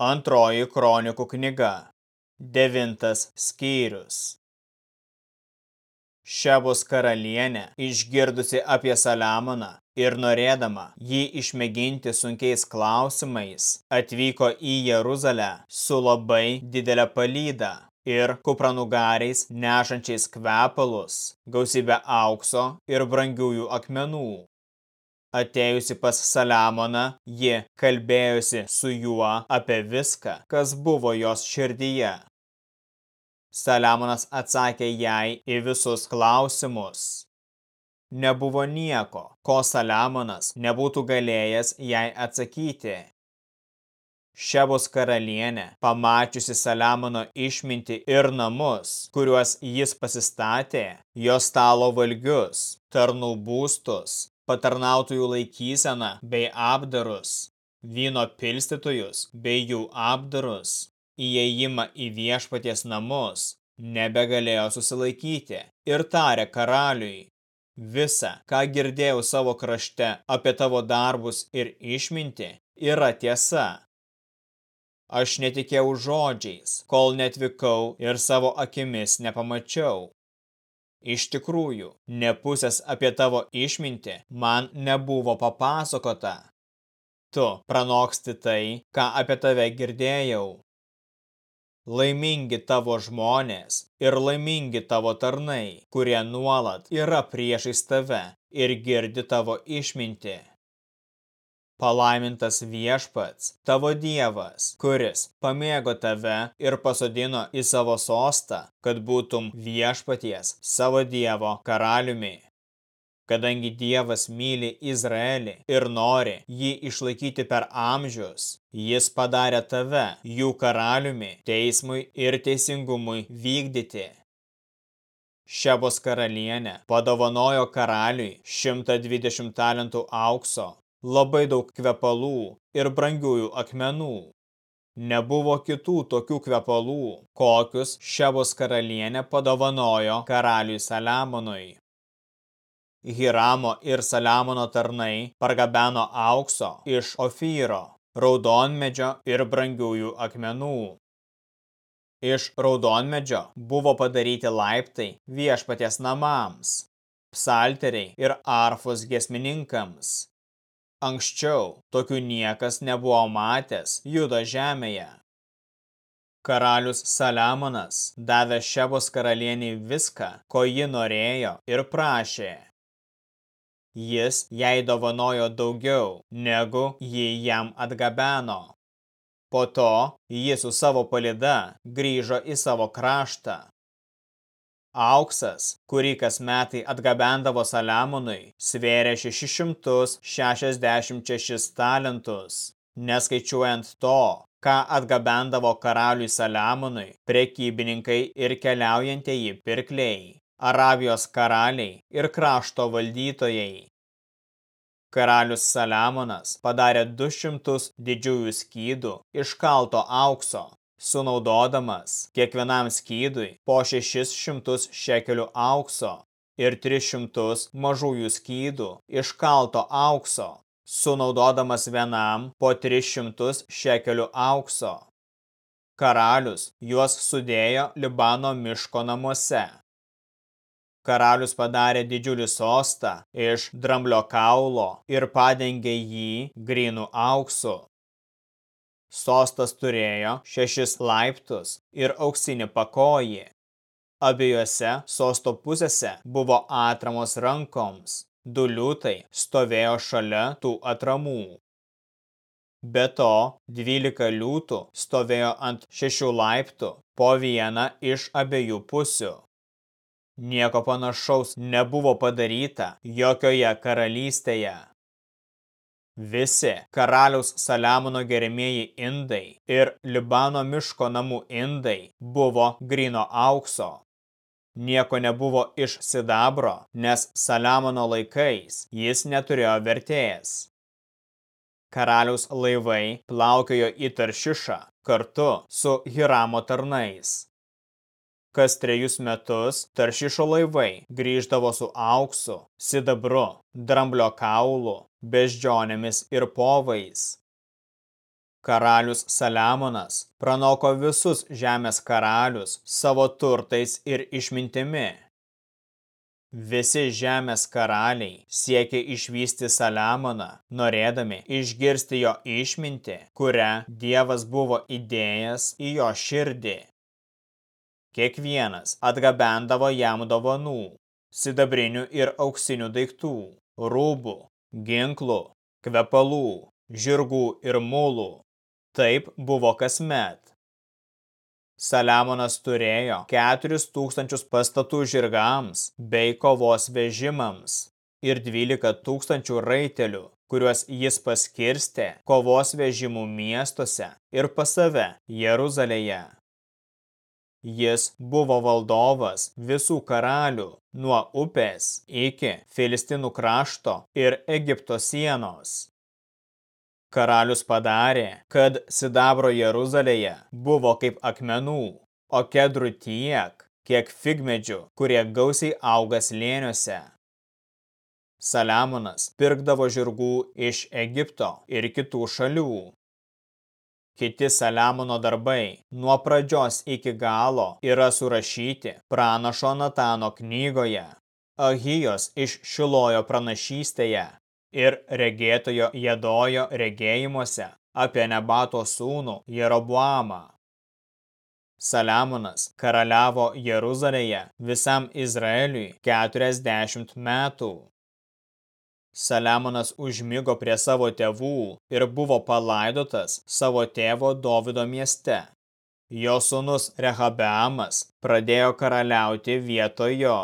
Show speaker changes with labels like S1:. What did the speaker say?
S1: Antroji kronikų knyga. Devintas skyrius. Šebos karalienė, išgirdusi apie Saliamoną ir norėdama jį išmėginti sunkiais klausimais, atvyko į Jeruzalę su labai didelė palyda ir kupranugariais nešančiais kvepalus, gausybę aukso ir brangiųjų akmenų. Atėjusi pas Saliamoną, ji kalbėjusi su juo apie viską, kas buvo jos širdyje. Saliamonas atsakė jai į visus klausimus. Nebuvo nieko, ko Saliamonas nebūtų galėjęs jai atsakyti. Šebos karalienė, pamačiusi Saliamono išminti ir namus, kuriuos jis pasistatė, jo stalo valgius, tarnų būstus, patarnautojų laikyseną bei apdarus, vyno pilstytojus bei jų apdarus, įėjimą į viešpaties namus, nebegalėjo susilaikyti ir tarė karaliui, visa, ką girdėjau savo krašte apie tavo darbus ir išminti, yra tiesa. Aš netikėjau žodžiais, kol netvykau ir savo akimis nepamačiau. Iš tikrųjų, ne pusės apie tavo išmintį man nebuvo papasakota. Tu pranoksti tai, ką apie tave girdėjau. Laimingi tavo žmonės ir laimingi tavo tarnai, kurie nuolat yra priešais tave ir girdi tavo išmintį. Palaimintas viešpats, tavo dievas, kuris pamėgo tave ir pasodino į savo sostą, kad būtum viešpaties savo dievo karaliumi. Kadangi Dievas myli Izraelį ir nori jį išlaikyti per amžius, jis padarė tave jų karaliumi, teismui ir teisingumui vykdyti. Šebos karalienė padovanojo karaliui 120 talentų aukso labai daug kvepalų ir brangiųjų akmenų. Nebuvo kitų tokių kvepalų, kokius Šebos karalienė padovanojo karaliui Saliamonui. Hiramo ir Saliamono tarnai pargabeno aukso iš Ofyro, raudonmedžio ir brangiųjų akmenų. Iš raudonmedžio buvo padaryti laiptai viešpaties namams, psalteriai ir arfos giesmininkams, Anksčiau tokių niekas nebuvo matęs judo žemėje. Karalius Saliamonas davė Šebos karalieniai viską, ko ji norėjo ir prašė. Jis jai dovanojo daugiau, negu ji jam atgabeno. Po to jis su savo palida grįžo į savo kraštą. Auksas, kurį kas metai atgabendavo Saliamonui, svėrė 666 talentus, neskaičiuojant to, ką atgabendavo karaliui Saliamonui prekybininkai ir keliaujantieji pirkliai, Arabijos karaliai ir krašto valdytojai. Karalius Saliamonas padarė 200 didžiųjų skydų iš kalto aukso, sunaudodamas kiekvienam skydui po 600 šekelių aukso ir 300 mažųjų skydų iš kalto aukso, sunaudodamas vienam po 300 šekelių aukso. Karalius juos sudėjo Libano miško namuose. Karalius padarė didžiulį sostą iš dramblio kaulo ir padengė jį grinų auksu. Sostas turėjo šešis laiptus ir auksinį pakojį. Abiejose sosto pusėse buvo atramos rankoms, du liūtai stovėjo šalia tų atramų. Be to, dvylika liūtų stovėjo ant šešių laiptų po vieną iš abiejų pusių. Nieko panašaus nebuvo padaryta jokioje karalystėje. Visi karaliaus Saliamono gerimieji indai ir Libano miško namų indai buvo grino aukso. Nieko nebuvo iš sidabro, nes Saliamono laikais jis neturėjo vertėjas. Karaliaus laivai plaukiojo į Taršišą kartu su Hiramo tarnais. Kas trejus metus Taršišo laivai grįždavo su auksu, sidabru, dramblio kaulu beždžionėmis ir povais. Karalius Saliamonas pranoko visus žemės karalius savo turtais ir išmintimi. Visi žemės karaliai siekė išvysti Saliamoną, norėdami išgirsti jo išmintį, kurią Dievas buvo įdėjęs į jo širdį. Kiekvienas atgabendavo jam dovanų, sidabrinių ir auksinių daiktų, rūbų, ginklų, kvepalų, žirgų ir mulų. Taip buvo kasmet. Saliamonas turėjo 4000 pastatų žirgams bei kovos vežimams ir 12 tūkstančių raitelių, kuriuos jis paskirstė kovos vežimų miestuose ir pas save Jeruzalėje. Jis buvo valdovas visų karalių nuo upės iki Filistinų krašto ir Egipto sienos. Karalius padarė, kad sidabro Jeruzalėje buvo kaip akmenų, o kedrų tiek, kiek figmedžių, kurie gausiai auga slėniuose. Saliamonas pirkdavo žirgų iš Egipto ir kitų šalių, Kiti Saliamono darbai nuo pradžios iki galo yra surašyti pranašo Natano knygoje, Ahijos iš Šilojo pranašystėje ir regėtojo Jedojo regėjimuose apie Nebato sūnų Jeroboamą. Saliamonas karaliavo Jeruzalėje visam Izraeliui 40 metų. Saliamonas užmigo prie savo tėvų ir buvo palaidotas savo tėvo Dovido mieste. Jo sūnus Rehabeamas pradėjo karaliauti vietoj jo.